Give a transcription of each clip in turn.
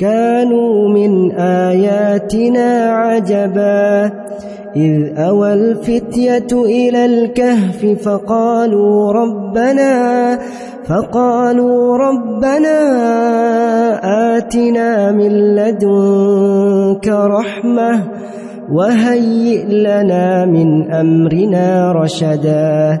كانوا من آياتنا عجبا. إذ أوى الفتية إلى الكهف فقالوا ربنا فقالوا ربنا آتنا من لدنك رحمة وهيئ لنا من أمرنا رشدا.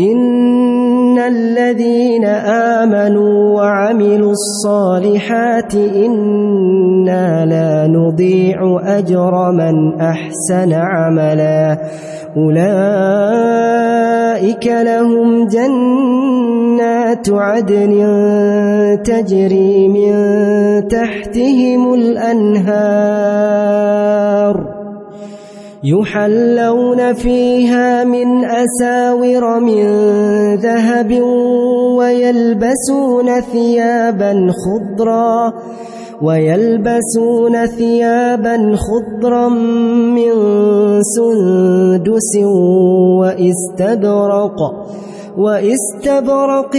إن الذين آمنوا وعملوا الصالحات إنا لا نضيع أجر من أحسن عملا. أولئك لهم جنات عدن تجري من تحتهم الأنهار. يحلون فيها من أساور من ذهب ويلبسون ثيابا خضرا ويلبسون ثيابا خضرا من سندس واستبرق واستبرق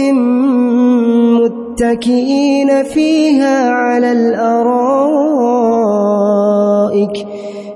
متكئين فيها على الأرائك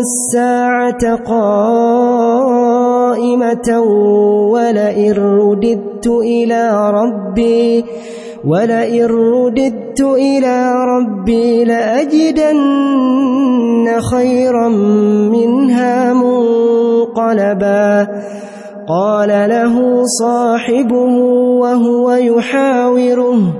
الساعة قائمة ولئن رددت إلى ربي ولئن رددت إلى ربي لأجدن خيرا منها منقلبا. قال له صاحبه وهو يحاوره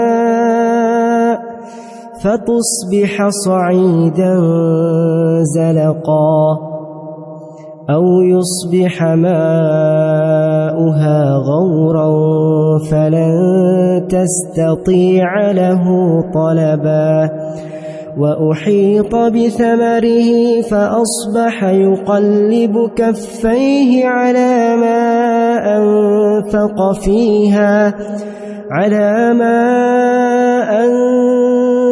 فتصبح صعيدا زلقا أو يصبح ماؤها غورا فلن تستطيع له طلبا وأحيط بثمره فأصبح يقلب كفيه على ما أنفق فيها على ما أنفق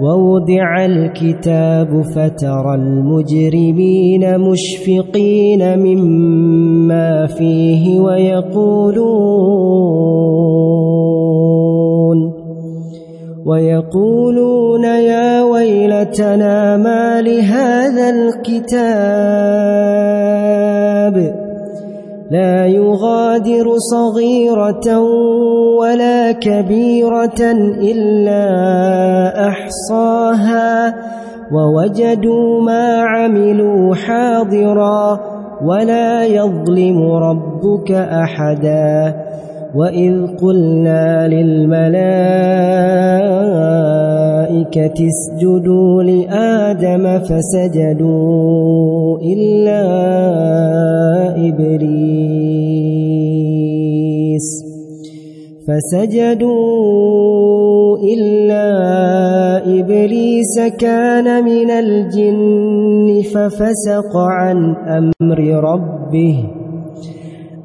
ووضع الكتاب فترى المجرمين مشفقين مما فيه ويقولون ويقولون يا ويلتنا ما لهذا الكتاب لا يغادر صغيرة ولا كبيرة إلا أحصاها ووجدوا ما عملوا حاضرا ولا يظلم ربك أحدا وإذ قلنا للملائكة اسجدوا لآدم فسجدوا إلا إبليس فسجدوا إلا إبليس كان من الجن ففسق عن أمر ربه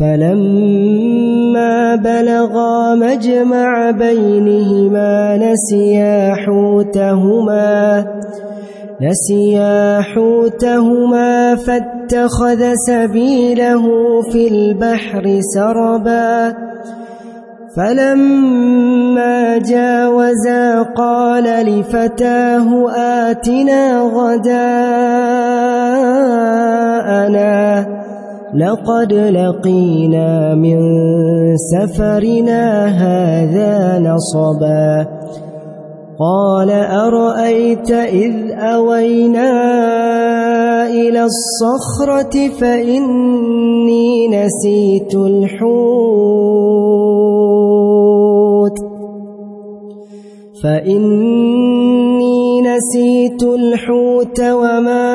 فلما بلغا مجمع بينهما نسيا حوتهما نسيا حوتهما فاتخذ سبيله في البحر سربا. فلما جاوزا قال لفتاه آتنا غداءنا. لقد لقينا من سفرنا هذا نصبا. قال أرأيت إذ أوينا إلى الصخرة فإني نسيت الحوت. فإني نسيت الحوت وما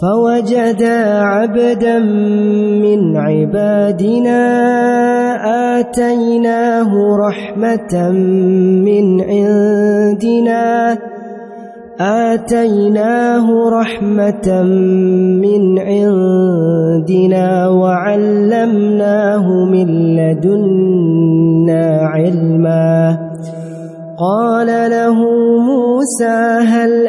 فوجدا عبدا من عبادنا آتيناه رحمة من عندنا آتيناه رحمة من عندنا وعلمناه من لدنا علما قال له موسى هل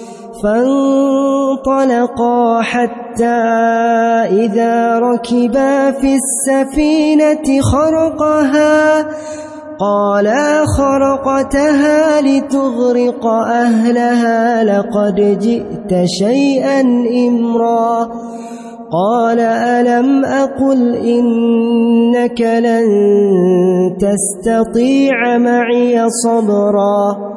فانطلقا حتى إذا ركبا في السفينة خرقها قالا خرقتها لتغرق أهلها لقد جئت شيئا إمرا. قال ألم أقل إنك لن تستطيع معي صبرا؟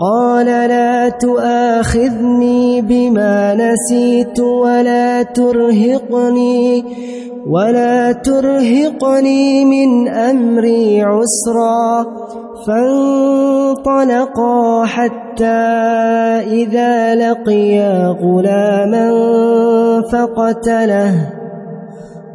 قال لا تؤاخذني بما نسيت ولا ترهقني ولا ترهقني من أمري عسرا فانطلقا حتى إذا لقيا غلاما فقتله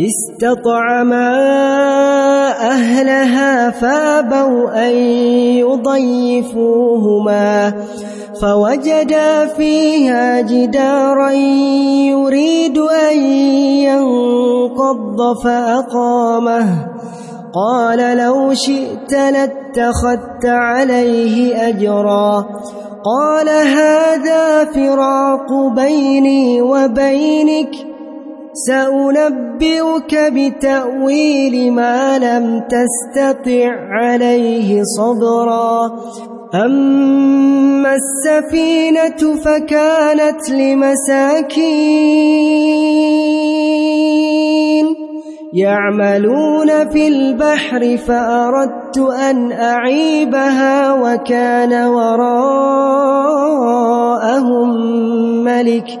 استطعما أهلها فابوا أن يضيفوهما فوجدا فيها جدارا يريد أن ينقض فأقامه. قال لو شئت لاتخذت عليه أجرا. قال هذا فراق بيني وبينك سأنبئك بتأويل ما لم تستطع عليه صبرا. أما السفينة فكانت لمساكين يعملون في البحر فأردت أن أعيبها وكان وراءهم ملك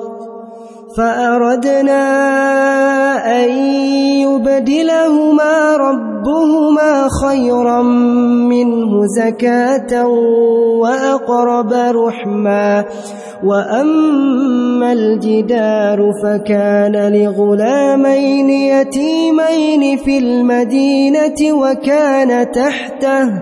فأردنا أن يبدلهما رب ربهما خيرا منه زكاة وأقرب رحما وأما الجدار فكان لغلامين يتيمين في المدينة وكان تحته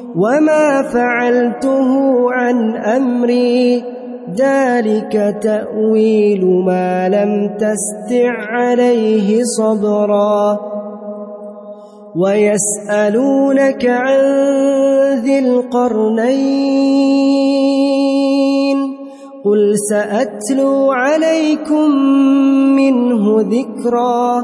وما فعلته عن أمري ذلك تأويل ما لم تستع عليه صبرا. ويسألونك عن ذي القرنين قل سأتلو عليكم منه ذكرا.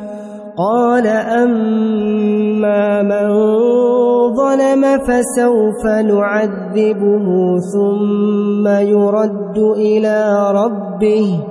قال أما من ظلم فسوف نعذبه ثم يرد إلى ربه.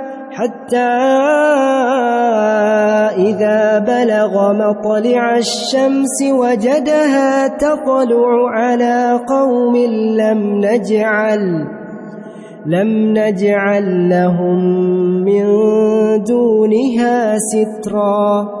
حتى إذا بلغ مطلع الشمس وجدها تطلع على قوم لم نجعل لم نجعل لهم من دونها سترا.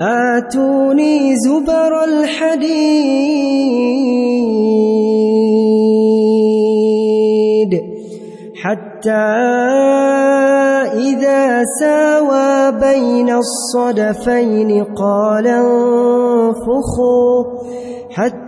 آتوني زبر الحديد حتى إذا ساوى بين الصدفين قال انفخوا حتى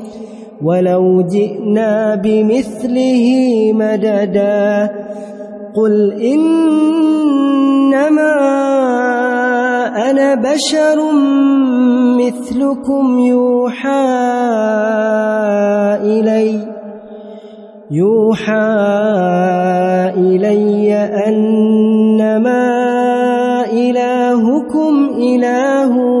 ولو جئنا بمثله مددا قل إنما أنا بشر مثلكم يوحى إلي يوحى إلي أنما إلهكم إله